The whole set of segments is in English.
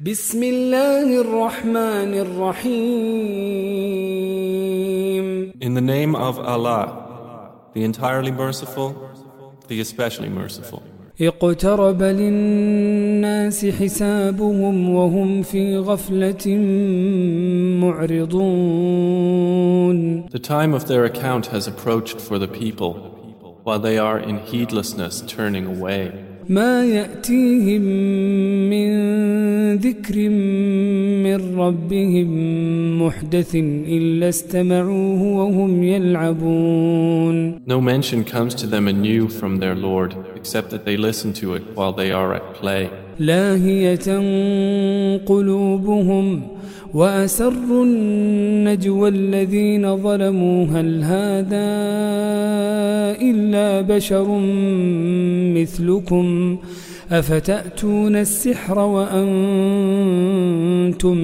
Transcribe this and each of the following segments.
بسم الله الرحمن الرحيم In the name of Allah, the entirely merciful, the especially merciful. اقترب للناس حسابهم وهم في غفلة معرضون The time of their account has approached for the people, while they are in heedlessness turning away. ما يأتيهم من ذكر من ربهم محدث إلا استمعوه وهم يلعبون No mention comes to them anew from their Lord, except that they listen to it while they are at play. لاهية قلوبهم وأسروا النجوى الذين ظلموا هل هذا إلا بشر مثلكم أفتأتون السحر وأنتم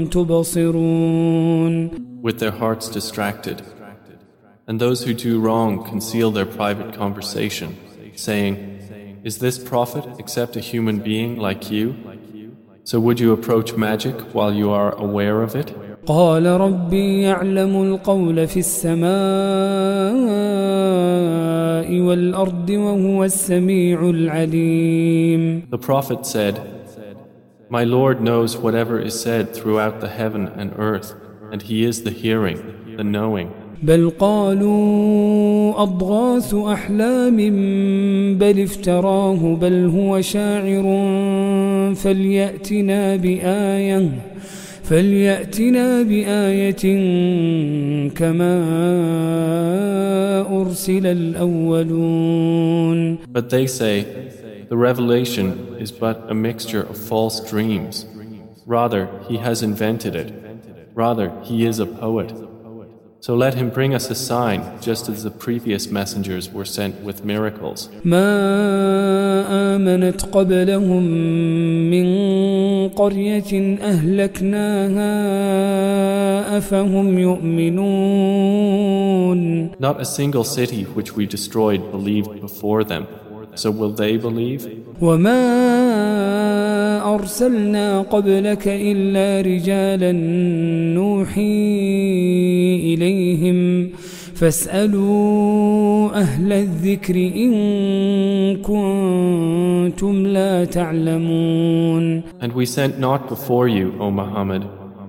تبصرون with their hearts distracted. And those who do wrong conceal their private conversation, saying, Is this prophet except a human being like you? So would you approach magic while you are aware of it? قال ربي يعلم القول في السماء والأرض وهو السميع العليم The prophet said, My Lord knows whatever is said throughout the heaven and earth, and He is the hearing, the knowing. بل قالوا أضغاث أحلام بل افتراه بل هو شاعر فليأتنا بآية فليأتنا بآية كما أرسل الأولون But they say, The revelation is but a mixture of false dreams. Rather, He has invented it. Rather, He is a poet. So let Him bring us a sign, just as the previous messengers were sent with miracles. ما آمنت قبلهم من قرية أهلكناها أفهم يؤمنون Not a single city which we destroyed believed before them. So will they believe? وما أرسلنا قبلك إلا رجالا نوحي إليهم فاسألوا أهل الذكر إن كنتم لا تعلمون And we sent not before you, O Muhammad,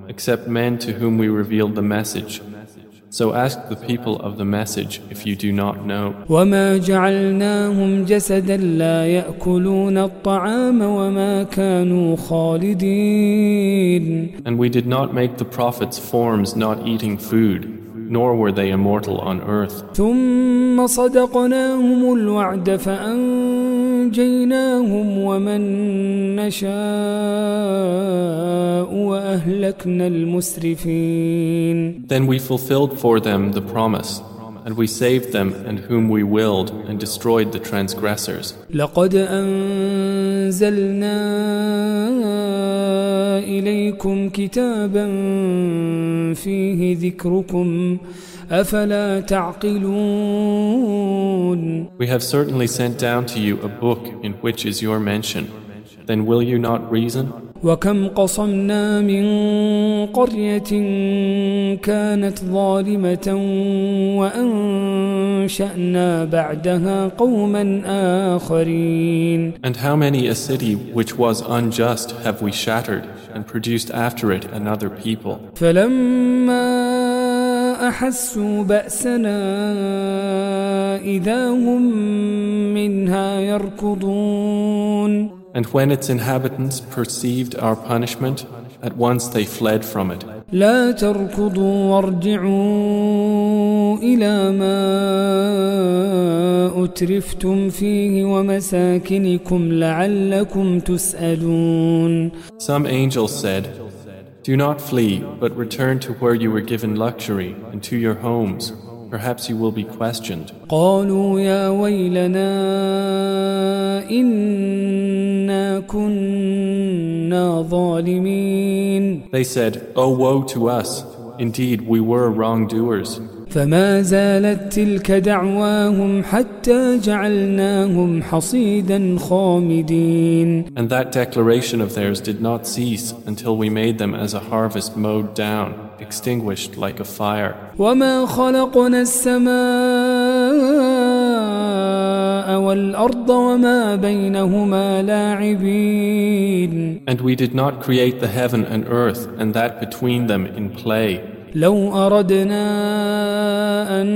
except men to whom we revealed the message. So ask the people of the message if you do not know. وما جعلناهم جسدا لا يأكلون الطعام وما كانوا خالدين And we did not make the prophets forms not eating food, nor were they immortal on earth. ثم صدقناهم الوعد فأنجيناهم ومن نشاء وأهلكنا المسرفين Then we fulfilled for them the promise, and we saved them and whom we willed, and destroyed the transgressors. لقد أنزلنا إليكم كتابا فيه ذكركم أفلا تعقلون We have certainly sent down to you a book in which is your mention. Then will you not reason? وكم قصمنا من قرية كانت ظالمة وأنشأنا بعدها قوما آخرين And how many a city which was unjust have we shattered and produced after it another people? فلما أحسوا بأسنا إذا هم منها يركضون And when its inhabitants perceived our punishment, at once they fled from it. لا تركضوا وارجعوا إلى ما أترفتم فيه ومساكنكم لعلكم تسألون Some angels said, Do not flee, but return to where you were given luxury and to your homes. Perhaps you will be questioned. قالوا يا ويلنا إنا كنا ظالمين They said, Oh, woe to us! Indeed, we were wrongdoers. فما زالت تلك دعواهم حتى جعلناهم حصيدا خامدين And that declaration of theirs did not cease until we made them as a harvest mowed down, extinguished like a fire. وما خلقنا السماء والأرض وما بينهما لاعبين And we did not create the heaven and earth and that between them in play. لو أردنا أن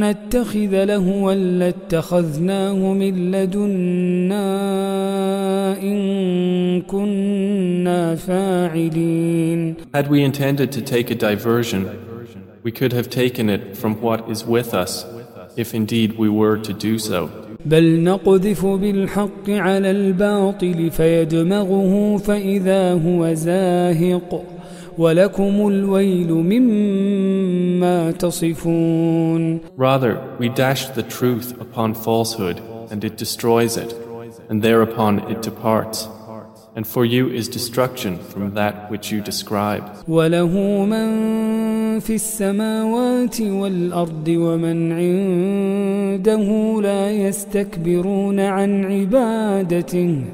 نتخذ لهوا لاتخذناه من لدنا إن كنا فاعلين Had we intended to take a diversion, we could have taken it from what is with us, if indeed we were to do so. بل نقذف بالحق على الباطل فيدمغه فإذا هو زاهق ولكم الويل مما تصفون Rather, we dash the truth upon falsehood, and it destroys it, and thereupon it departs. And for you is destruction from that which you describe. وله من في السماوات والأرض ومن عنده لا يستكبرون عن عبادته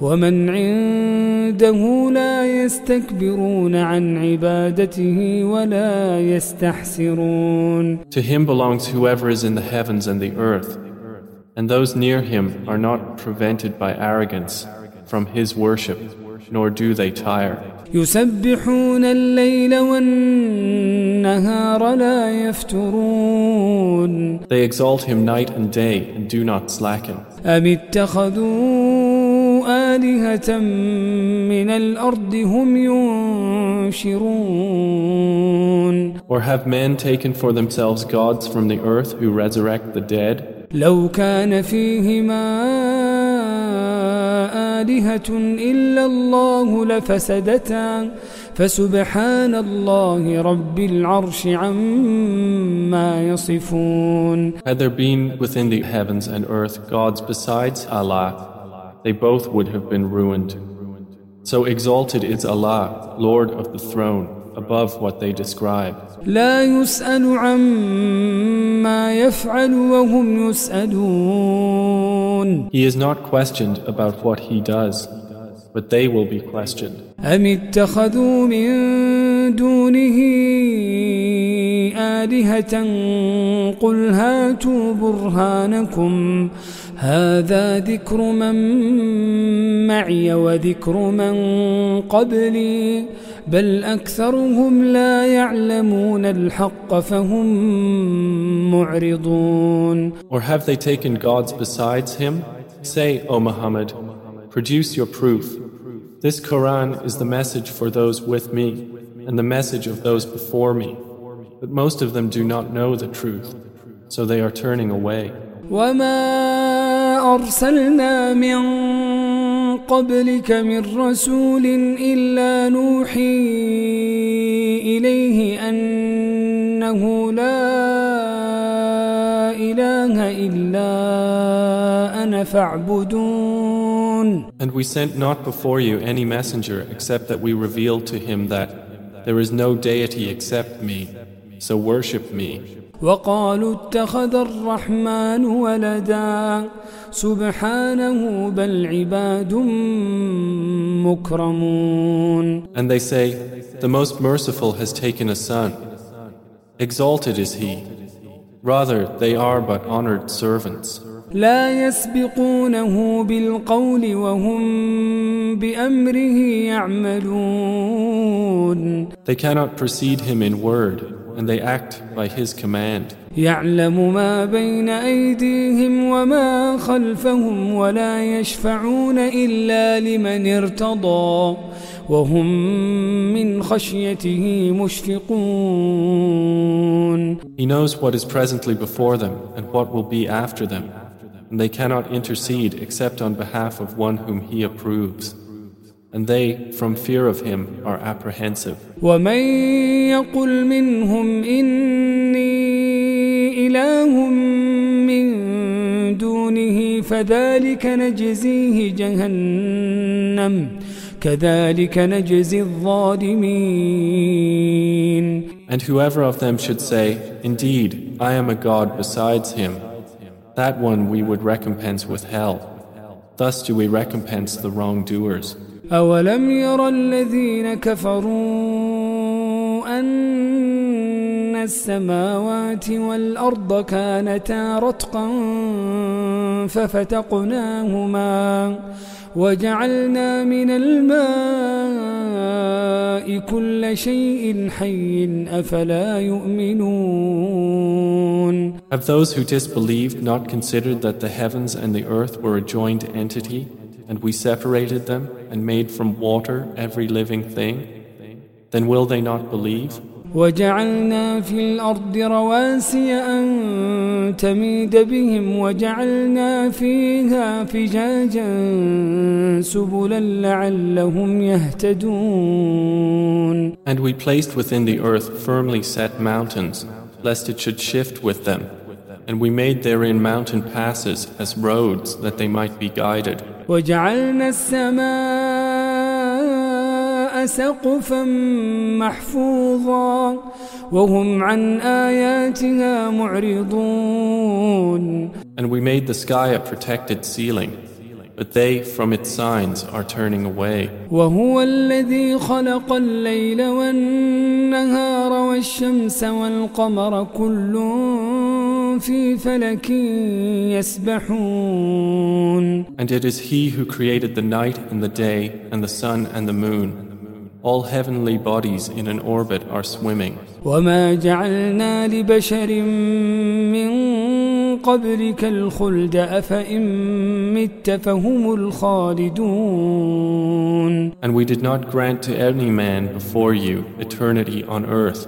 ومن عنده لا يستكبرون عن عبادته ولا يستحسرون To him belongs whoever is in the heavens and the earth, and those near him are not prevented by arrogance from his worship, nor do they tire. يسبحون الليل والنهار لا يفترون They exalt him night and day and do not slacken. أم اتخذوا آلهة من الأرض هم ينشرون Or have men taken for themselves gods from the earth who resurrect the dead? لو كان فيهما آلهة إلا الله لفسدتا فسبحان الله رب العرش عما يصفون Had there been within the heavens and earth gods besides Allah, they both would have been ruined. So exalted is Allah, Lord of the throne, above what they describe. لا يسأل عما يفعل وهم يسألون He is not questioned about what he does, but they will be questioned. أم اتخذوا من دونه آلهة قل هاتوا برهانكم هذا ذكر من معي وذكر من قبلي بل أكثرهم لا يعلمون الحق فهم معرضون Or have they taken gods besides him? Say, O Muhammad, produce your proof. This Quran is the message for those with me and the message of those before me. But most of them do not know the truth, so they are turning away. وما أرسلنا من قبلك من رسول إلا نوحي إليه أنه لا إله إلا أنا فاعبدون And we sent not before you any messenger except that we revealed to him that there is no deity except me, so worship me. وقالوا اتخذ الرحمن ولدا سبحانه بل عباد مكرمون And they say, The Most Merciful has taken a son. Exalted is he. Rather, they are but honored servants. لا يسبقونه بالقول وهم بأمره يعملون They cannot precede him in word, and they act by his command. يعلم ما بين أيديهم وما خلفهم ولا يشفعون إلا لمن ارتضى وهم من خشيته مشفقون He knows what is presently before them and what will be after them, and they cannot intercede except on behalf of one whom he approves. And they, from fear of him, are apprehensive. ومن يقل منهم إني إله من دونه فذلك نجزيه جهنم كذلك نجزي الظالمين And whoever of them should say, Indeed, I am a God besides him, that one we would recompense with hell. Thus do we recompense the wrongdoers. أولم ير الذين كفروا أن السماوات والأرض كانتا رتقا ففتقناهما وجعلنا من الماء كل شيء حي أفلا يؤمنون Have those who disbelieved not considered that the heavens and the earth were a joined entity, and we separated them and made from water every living thing? Then will they not believe? وجعلنا في الأرض رواسي أن تميد بهم وجعلنا فيها فجاجا سبلا لعلهم يهتدون And we placed within the earth firmly set mountains, lest it should shift with them. And we made therein mountain passes as roads that they might be guided. وجعلنا السماء سقفا محفوظا وهم عن آياتها معرضون And we made the sky a protected ceiling, but they from its signs are turning away. وهو الذي خلق الليل والنهار والشمس والقمر كل في فلك يسبحون And it is He who created the night and the day, and the sun and the moon. All heavenly bodies in an orbit are swimming. وما جعلنا لبشر من قبلك الخلد أفإن مت فهم الخالدون And we did not grant to any man before you eternity on earth.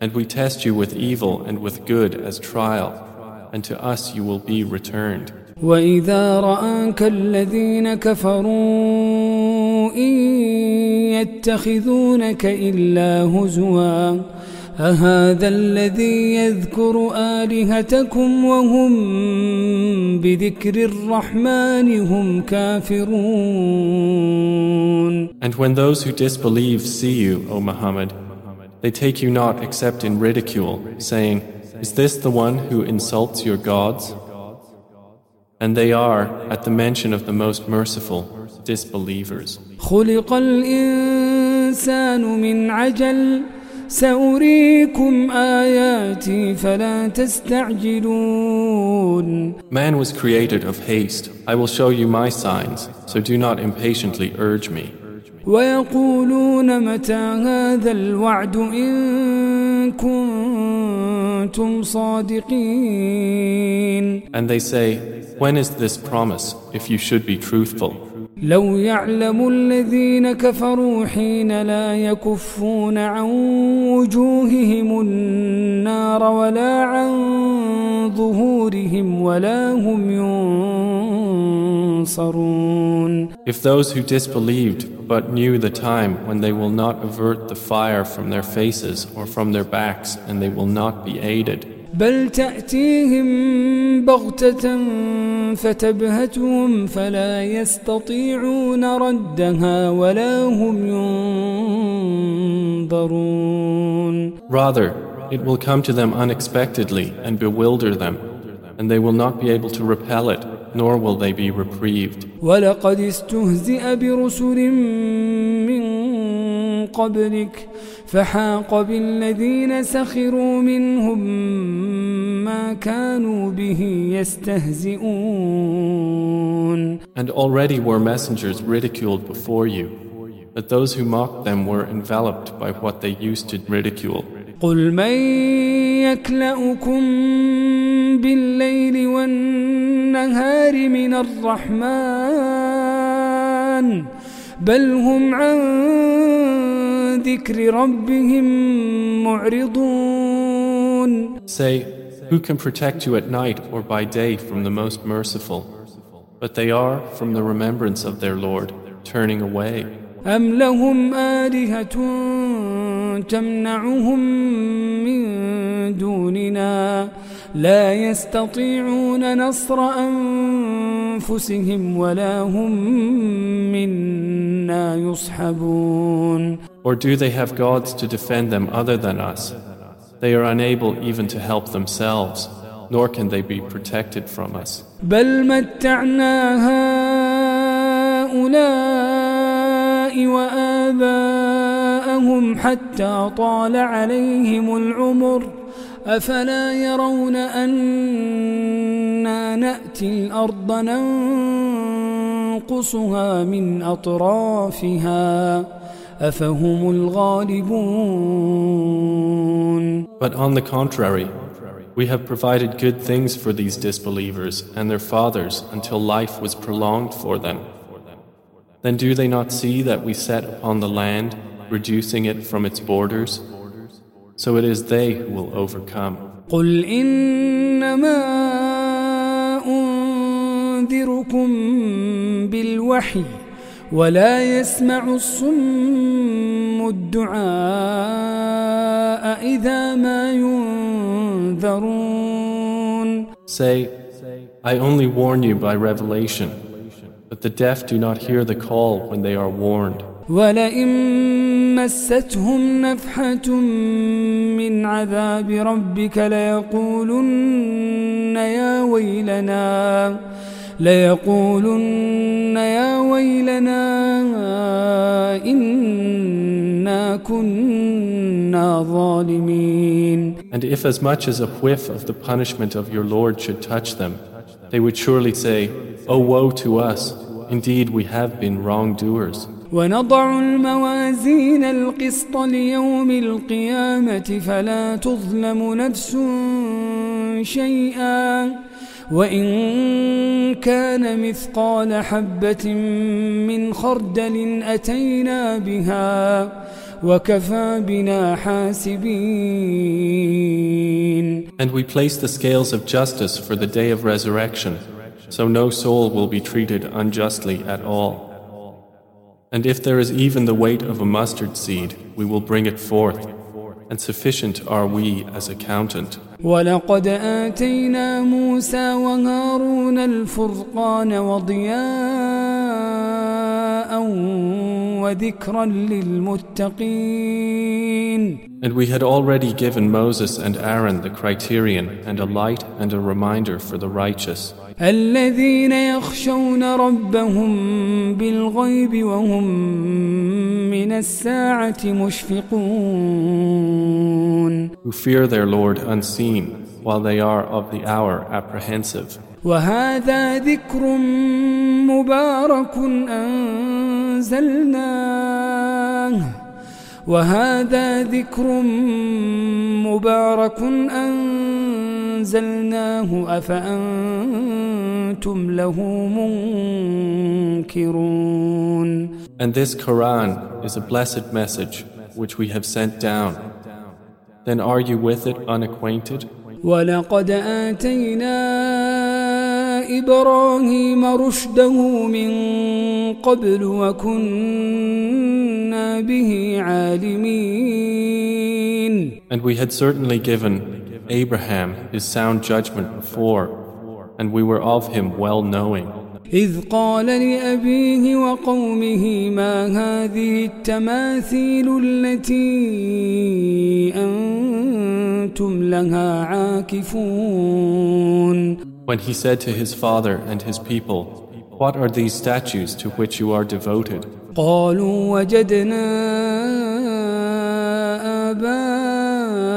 and we test you with evil and with good as trial, and to us you will be returned. وإذا رآك الذين كفروا إن يتخذونك إلا هزوا أهذا الذي يذكر آلهتكم وهم بذكر الرحمن هم كافرون And when those who disbelieve see you, O Muhammad, they take you not except in ridicule, saying, Is this the one who insults your gods? And they are, at the mention of the Most Merciful, disbelievers. Man was created of haste. I will show you my signs, so do not impatiently urge me. ويقولون متى هذا الوعد إن كنتم صادقين And they say, When is this promise, if you should be truthful? لو يعلم الذين كفروا حين لا يكفون عن وجوههم النار ولا عن ظهورهم ولا هم ينصرون If those who disbelieved but knew the time when they will not avert the fire from their faces or from their backs and they will not be aided, بل تأتيهم بغتة فتبهتهم فلا يستطيعون ردها ولا هم ينظرون rather, it will come to them unexpectedly and bewilder them, and they will not be able to repel it, nor will they be reprieved. ولقد استهزئ برسل من قبلك فحاق بالذين سخروا منهم ما كانوا به يستهزئون And already were messengers ridiculed before you, but those who mocked them were enveloped by what they used to ridicule. قل من يكلأكم بالليل والنهار من الرحمن بل هم عن ذكر ربهم معرضون Say, who can protect you at night or by day from the most merciful? But they are, from the remembrance of their Lord, turning away. أم لهم آلهة تمنعهم من دوننا لا يستطيعون نصر أنفسهم ولا هم منا يصحبون Or do they have gods to defend them other than us? They are unable even to help themselves, nor can they be protected from us. بل متعنا هؤلاء وآباءهم حتى طال عليهم العمر أفلا يرون أنا نأتي الأرض ننقصها من أطرافها أفهم الغالبون But on the contrary, we have provided good things for these disbelievers and their fathers until life was prolonged for them. Then do they not see that we set upon the land, reducing it from its borders? So it is they who will overcome. قل إنما أنذركم بالوحي ولا يسمع الصم الدعاء إذا ما ينذرون Say, I only warn you by revelation, but the deaf do not hear the call when they are warned. ولئن مستهم نفحة من عذاب ربك ليقولن يا ويلنا ليقولن يا ويلنا إنا كنا ظالمين And if as much as a whiff of the punishment of your Lord should touch them, they would surely say, O woe to us! Indeed, we have been wrongdoers. ونضع الموازين القسط ليوم القيامة فلا تظلم نفس شيئا وإن كان مثقال حبة من خردل أتينا بها وكفى بنا حاسبين And we place the scales of justice for the day of resurrection, so no soul will be treated unjustly at all. And if there is even the weight of a mustard seed, we will bring it forth, And sufficient are we as accountant. ولقد آتينا موسى وهارون الفرقان وضياء وذكرا للمتقين And we had already given Moses and Aaron the criterion and a light and a reminder for the righteous, الذين يخشون ربهم بالغيب وهم من الساعة مشفقون who fear their Lord unseen, while they are of the hour apprehensive. وهذا ذكر مبارك أنزلناه وهذا ذكر مبارك أنزلناه أفأنتم له منكرون And this Quran is a blessed message which we have sent down. Then are you with it unacquainted? ولقد آتينا إبراهيم رشده من قبل وكنا به عالمين And we had certainly given Abraham his sound judgment before, and we were of him well knowing. إذ قال لأبيه وقومه ما هذه التماثيل التي أنتم لها عاكفون When he said to his father and his people, What are these statues to which you are devoted? قالوا وجدنا آباءنا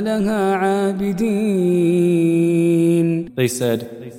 لها عابدين They said,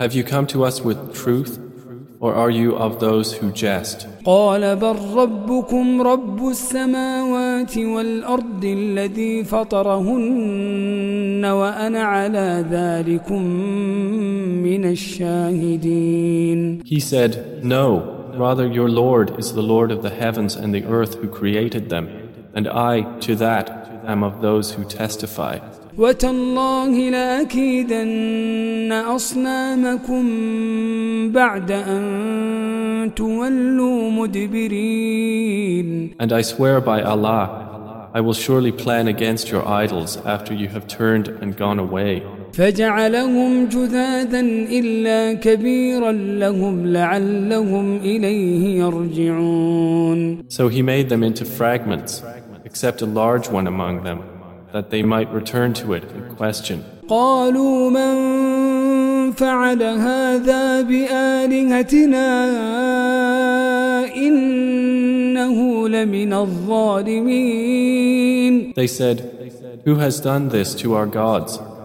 Have you come to us with truth, or are you of those who jest? قال بل ربكم رب السماوات والأرض الذي فطرهن وأنا على ذلكم من الشاهدين He said, No, rather your Lord is the Lord of the heavens and the earth who created them, and I, to that, am of those who testify. وتالله لأكيدن أصنامكم بعد أن تولوا مدبرين And I swear by Allah, I will surely plan against your idols after you have turned and gone away. فجعلهم جذاذا إلا كبيرا لهم لعلهم إليه يرجعون So he made them into fragments, except a large one among them, that they might return to it and question. قالوا من فعل هذا بآلهتنا إنه لمن الظالمين They said, Who has done this to our gods?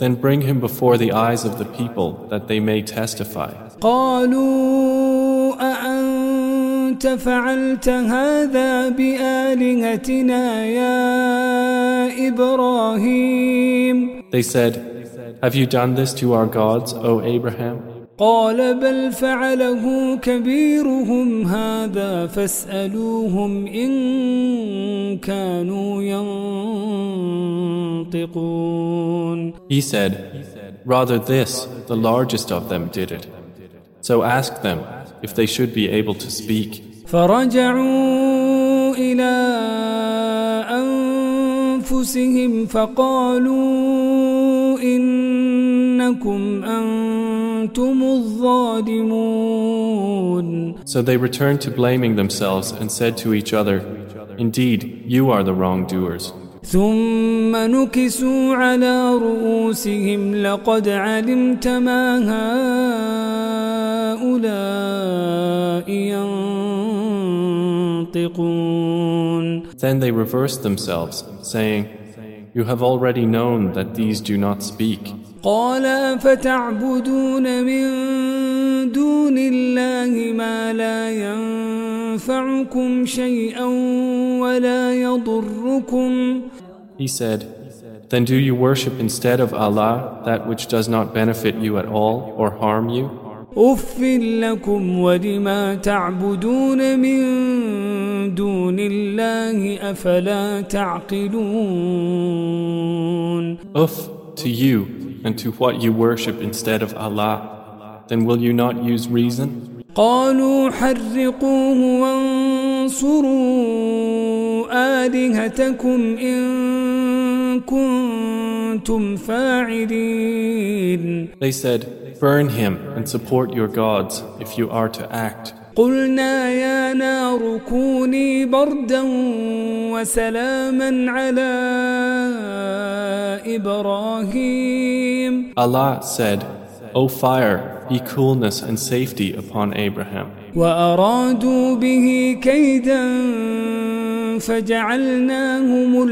Then bring him before the eyes of the people that they may testify. قالوا أأنت فعلت هذا بآلهتنا يا إبراهيم They said, Have you done this to our gods, O Abraham? قال بل فعله كبيرهم هذا فاسألوهم إن كانوا ينطقون He said, Rather this, the largest of them did it. So ask them if they should be able to speak. فرجعوا إلى أنفسهم فقالوا إنكم الظالمون So they returned to blaming themselves and said to each other, Indeed, you are the wrongdoers. ثم نكسوا على رؤوسهم لقد علمت ما هؤلاء ينطقون Then they reversed themselves, saying, You have already known that these do not speak. قال أفتعبدون من دون الله ما لا ينفعكم شيئا ولا يضركم He said, Then do you worship instead of Allah that which does not benefit you at all or harm you? أف لكم ولما تعبدون من دون الله أفلا تعقلون Uff to you and to what you worship instead of Allah. Then will you not use reason? قالوا حرقوه وانصروا آلهتكم إن كنتم فاعلين They said, Burn him and support your gods if you are to act. قلنا يا نار كوني بردا وسلاما على إبراهيم Allah said, O fire, be coolness and safety upon Abraham. وأرادوا به كيدا فجعلناهم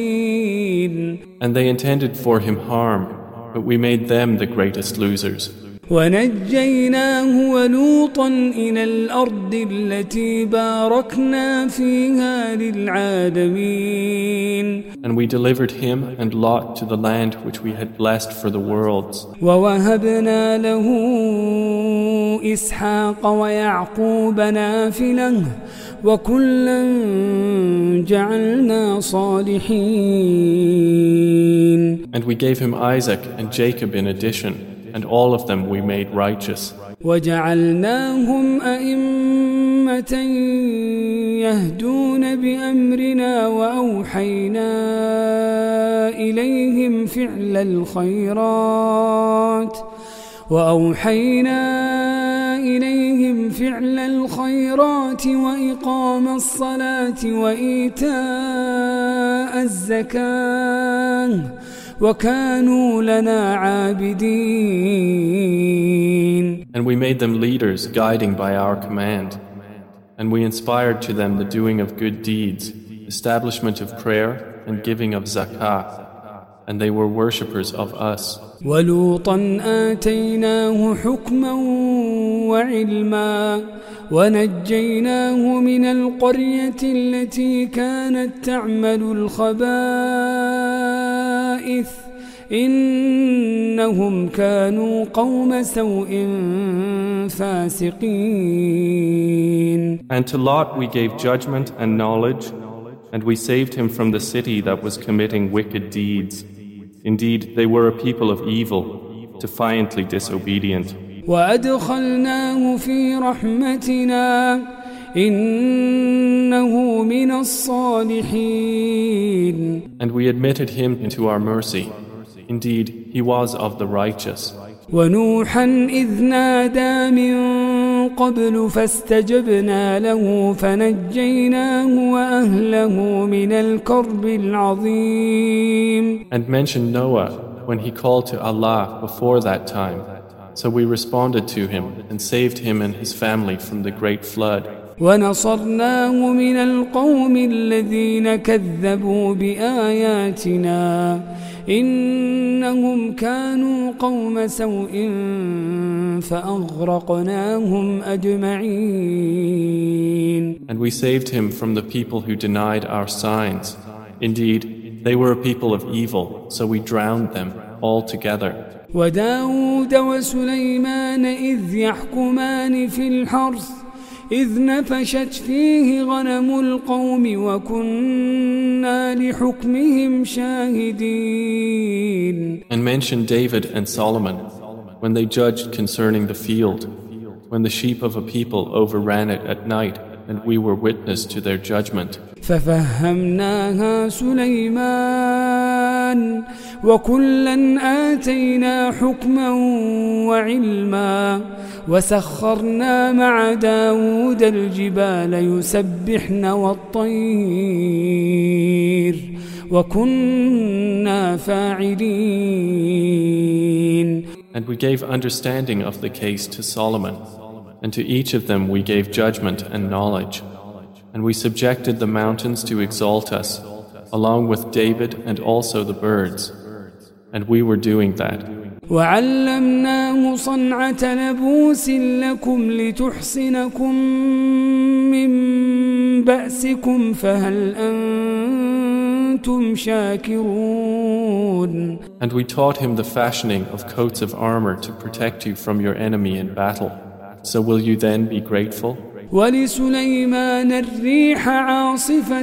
الأخسرين And they intended for him harm, but we made them the greatest losers. ونجيناه ولوطا إلى الأرض التي باركنا فيها للعالمين And we delivered him and Lot to the land which we had blessed for the worlds. ووهبنا له إسحاق ويعقوب نافلة وكلا جعلنا صالحين And we gave him Isaac and Jacob in addition, And all of them we made righteous. وجعلناهم أئمة يهدون بأمرنا وأوحينا إليهم فعل الخيرات وأوحينا إليهم فعل الخيرات وإقام الصلاة وإيتاء الزكاة وكانوا لنا عابدين And we made them leaders guiding by our command. And we inspired to them the doing of good deeds, establishment of prayer and giving of zakah. And they were worshippers of us. ولوطا آتيناه حكما وعلما ونجيناه من القرية التي كانت تعمل الخبائث إنهم كانوا قوم سوء فاسقين And to Lot we gave judgment and knowledge, and we saved him from the city that was committing wicked deeds. Indeed, they were a people of evil, defiantly disobedient. وأدخلناه في رحمتنا إنه من الصالحين And we admitted him into our mercy. Indeed, he was of the righteous. ونوحا إذ نادى من قبل فاستجبنا له فنجيناه وأهله من الكرب العظيم And mention Noah when he called to Allah before that time. So we responded to him and saved him and his family from the great flood. ونصرناه من القوم الذين كذبوا بآياتنا إنهم كانوا قوم سوء فأغرقناهم أجمعين And we saved him from the people who denied our signs. Indeed, they were a people of evil, so we drowned them all together. وداود وسليمان إذ يحكمان في الحرث إذ نفشت فيه غنم القوم وكنا لحكمهم شاهدين And mention David and Solomon when they judged concerning the field, when the sheep of a people overran it at night, and we were witness to their judgment. ففهمناها سليمان وكلا آتينا حكما وعلما وسخرنا مع داود الجبال يسبحن والطير وكنا فاعلين And we gave understanding of the case to Solomon, and to each of them we gave judgment and knowledge. And we subjected the mountains to exalt us, along with David and also the birds. And we were doing that. وعلمناه صنعة لبوس لكم لتحصنكم من بأسكم فهل أنتم شاكرون And we taught him the fashioning of coats of armor to protect you from your enemy in battle. So will you then be grateful? ولسليمان الريح عاصفة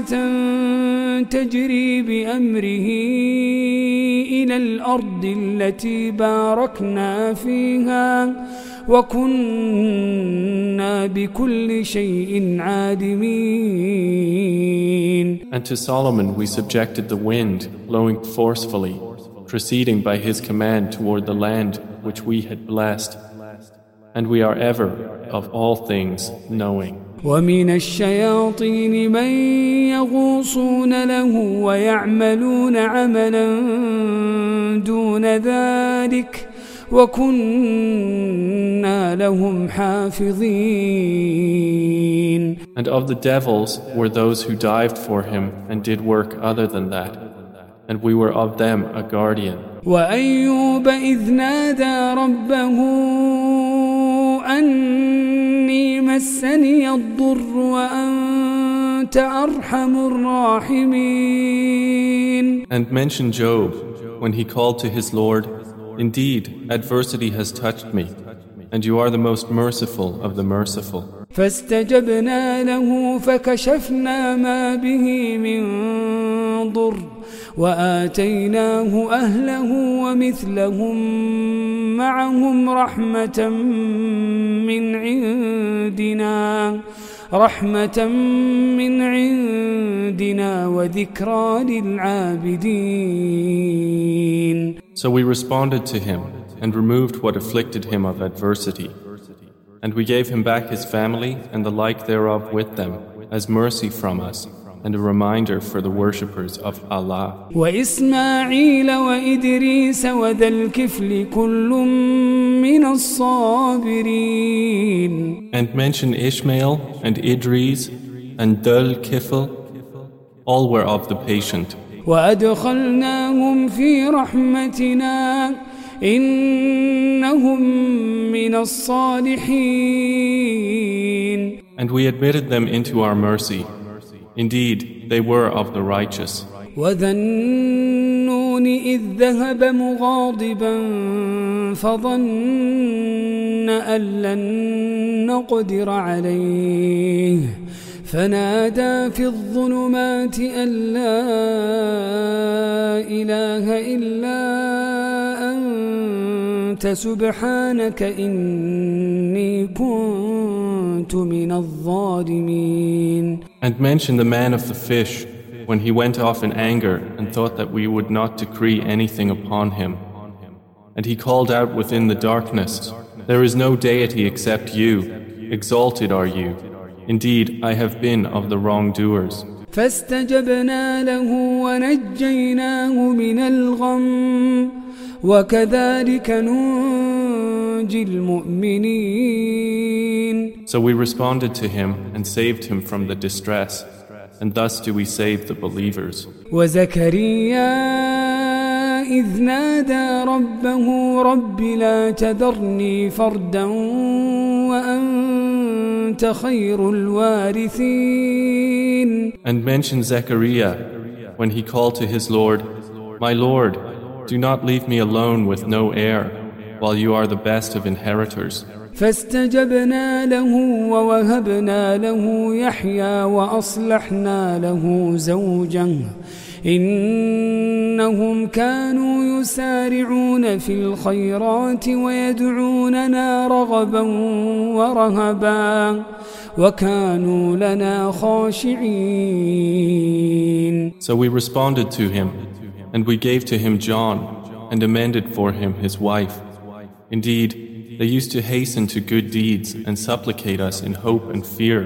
تجري بأمره إلى الأرض التي باركنا فيها وكنا بكل شيء عالمين And to Solomon we subjected the wind, blowing forcefully, proceeding by his command toward the land which we had blessed. And we are ever, of all things, knowing. ومن الشياطين من يغوصون له ويعملون عملا دون ذلك وكنا لهم حافظين And of the devils were those who dived for him and did work other than that. And we were of them a guardian. وأيوب إذ نادى ربه مسني الضر وأنت أرحم الراحمين And mention Job when he called to his Lord, Indeed, adversity has touched me, and you are the most merciful of the merciful. فاستجبنا له فكشفنا ما به من ضر وآتيناه أهله ومثلهم معهم رحمة من عندنا رحمة من عندنا وذكرى للعابدين So we responded to him and removed what afflicted him of adversity. And we gave him back his family and the like thereof with them as mercy from us and a reminder for the worshippers of Allah. وإسماعيل وإدريس وذا الكفل كل من الصابرين And mention Ishmael and Idris and Dul Kifl, all were of the patient. وأدخلناهم في رحمتنا إنهم من الصالحين And we admitted them into our mercy. Indeed, they were of the righteous. وذا النون إذ ذهب مغاضبا فظن أن لن نقدر عليه فنادى في الظلمات أن لا إله إلا أنت سبحانك إني كنت من الظالمين And mention the man of the fish when he went off in anger and thought that we would not decree anything upon him. And he called out within the darkness, There is no deity except you, exalted are you. Indeed, I have been of the wrongdoers. فاستجبنا له ونجيناه من الغم وكذلك ننجي المؤمنين So we responded to him and saved him from the distress, and thus do we save the believers. وزكريا إذ نادى ربه رب لا تذرني فردا وأنت خير الوارثين And mention Zechariah when he called to his Lord, My Lord, do not leave me alone with no heir, while you are the best of inheritors. فاستجبنا له ووهبنا له يحيى وأصلحنا له زوجه إنهم كانوا يسارعون في الخيرات ويدعوننا رغبا ورهبا وكانوا لنا خاشعين So we responded to him, and we gave to him John, and amended for him his wife. Indeed, they used to hasten to good deeds and supplicate us in hope and fear,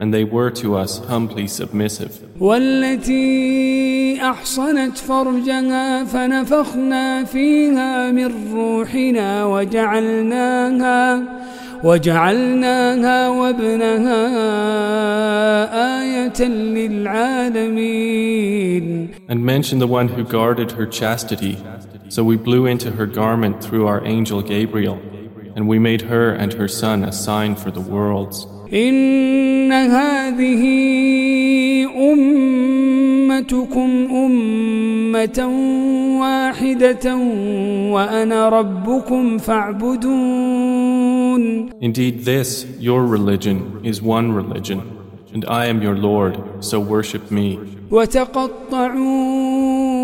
and they were to us humbly submissive. والتي أحصنت فرجها فنفخنا فيها من روحنا وجعلناها وجعلناها وابنها آية للعالمين And mention the one who guarded her chastity. So we blew into her garment through our angel Gabriel, and we made her and her son a sign for the worlds. إن هذه أمتكم أمة واحدة وأنا ربكم فاعبدون Indeed, this, your religion, is one religion, and I am your Lord, so worship me. وتقطعوا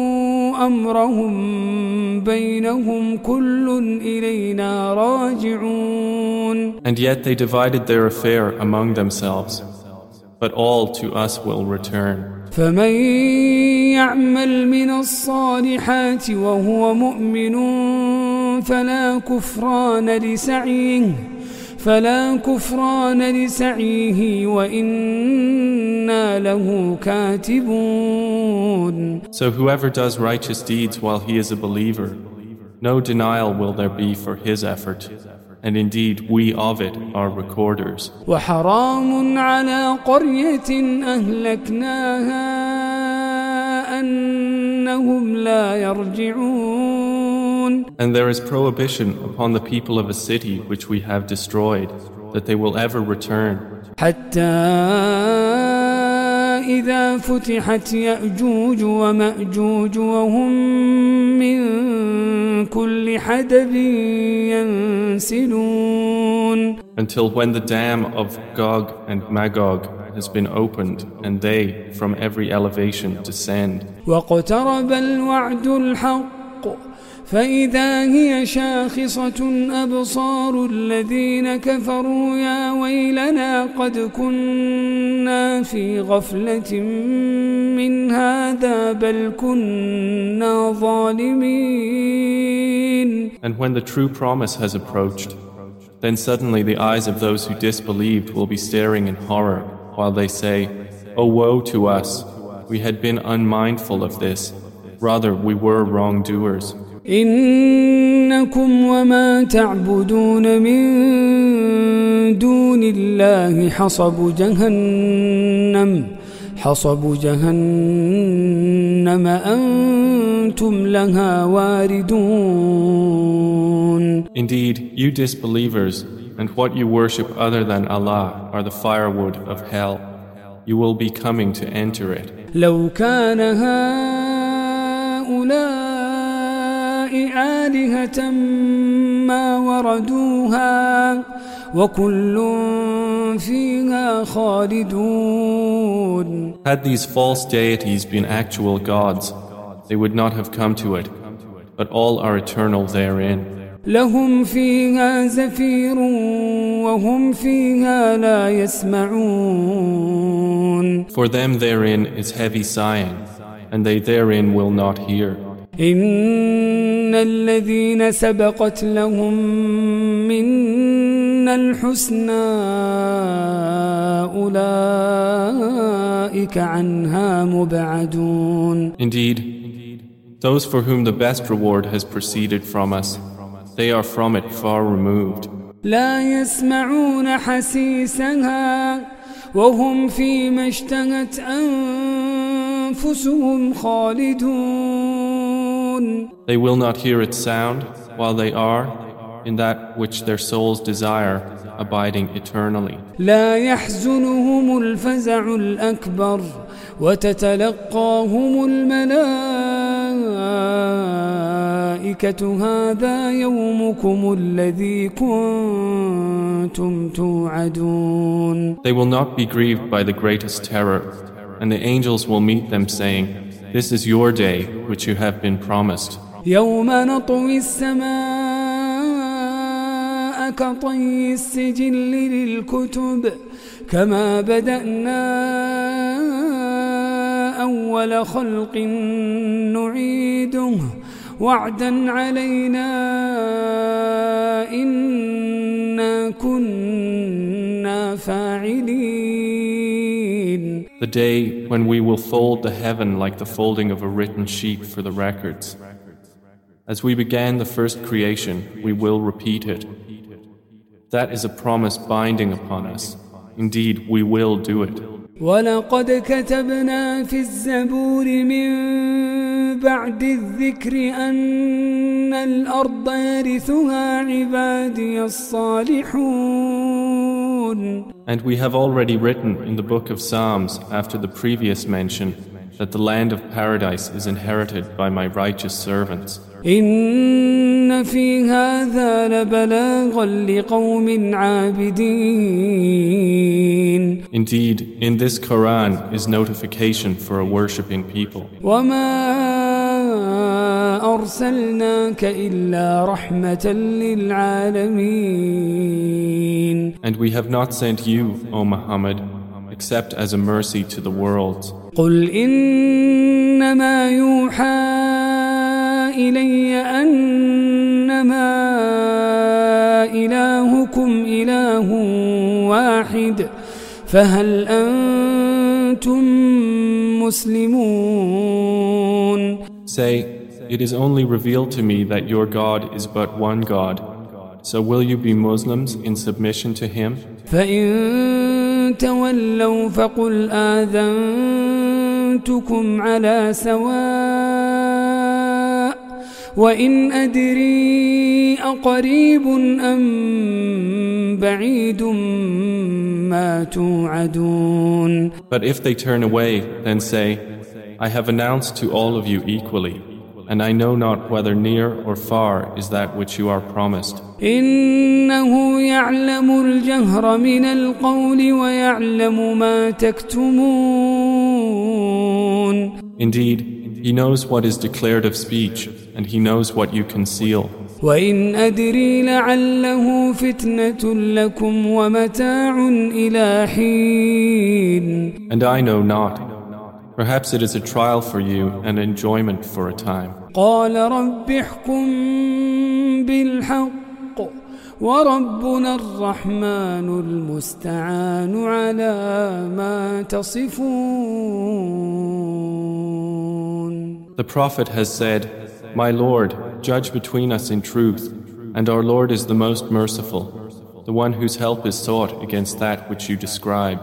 أمرهم بينهم كل إلينا راجعون And yet they divided their affair among themselves, but all to us will return. فمن يعمل من الصالحات وهو مؤمن فلا كفران لسعيه فلا كفران لسعيه وإنا له كاتبون So whoever does righteous deeds while he is a believer, no denial will there be for his effort, and indeed we of it are recorders. وحرام على قرية أهلكناها أنهم لا يرجعون and there is prohibition upon the people of a city which we have destroyed, that they will ever return. إذا فتحت يأجوج ومأجوج وهم من كل حدب ينسلون Until when the dam of Gog and Magog has been opened and they from every elevation descend. الوعد الحق فإذا هي شاخصة أبصار الذين كفروا يا ويلنا قد كنا في غفلة من هذا بل كنا ظالمين And when the true promise has approached, then suddenly the eyes of those who disbelieved will be staring in horror while they say, Oh woe to us! We had been unmindful of this. Rather, we were wrongdoers. إنكم وما تعبدون من دون الله حصب جهنم حصب جهنم أنتم لها واردون Indeed, you disbelievers and what you worship other than Allah are the firewood of hell. You will be coming to enter it. لو كان هؤلاء آلهة ما وردوها وكل فيها خالدون Had these false deities been actual gods, they would not have come to it, but all are eternal therein. لهم فيها زفير وهم فيها لا يسمعون For them therein is heavy sighing, and they therein will not hear. إن الذين سبقت لهم منا الحسنى أولئك عنها مبعدون Indeed, those for whom the best reward has proceeded from us, they are from it far removed. لا يسمعون حسيسها وهم فيما اشتهت أنفسهم خالدون They will not hear its sound while they are in that which their souls desire, abiding eternally. لا يحزنهم الفزع الأكبر وتتلقاهم الملائكة هذا يومكم الذي كنتم توعدون They will not be grieved by the greatest terror, and the angels will meet them saying, This is your day which you have been promised. يوم نطوي السماء كطي السجل للكتب كما بدأنا أول خلق نعيده وعدا علينا إنا كنا فاعلين The day when we will fold the heaven like the folding of a written sheet for the records. As we began the first creation, we will repeat it. That is a promise binding upon us. Indeed, we will do it. ولقد كتبنا في الزبور من بعد الذكر أن الأرض يرثها عبادي الصالحون And we have already written in the book of Psalms after the previous mention that the land of paradise is inherited by my righteous servants. إن في هذا لبلاغا لقوم عابدين Indeed, in this Quran is notification for a worshipping people. وما أرسلناك إلا رحمة للعالمين And we have not sent you, O Muhammad, except as a mercy to the worlds. قل إنما يوحى إلي أنما إلهكم إله واحد فهل أنتم مسلمون Say, It is only revealed to me that your God is but one God. So will you be Muslims in submission to Him? فإن تولوا فقل آذنتكم على سواء وإن أدري أقريب أم بعيد ما توعدون But if they turn away, then say, I have announced to all of you equally, and I know not whether near or far is that which you are promised. إنه يعلم الجهر من القول ويعلم ما تكتمون Indeed, He knows what is declared of speech, and He knows what you conceal. وإن أدري لعله فتنة لكم ومتاع إلى حين And I know not. Perhaps it is a trial for you and enjoyment for a time. قال رب احكم بالحق وربنا الرحمن المستعان على ما تصفون The Prophet has said, My Lord, judge between us in truth, and our Lord is the most merciful, the one whose help is sought against that which you describe.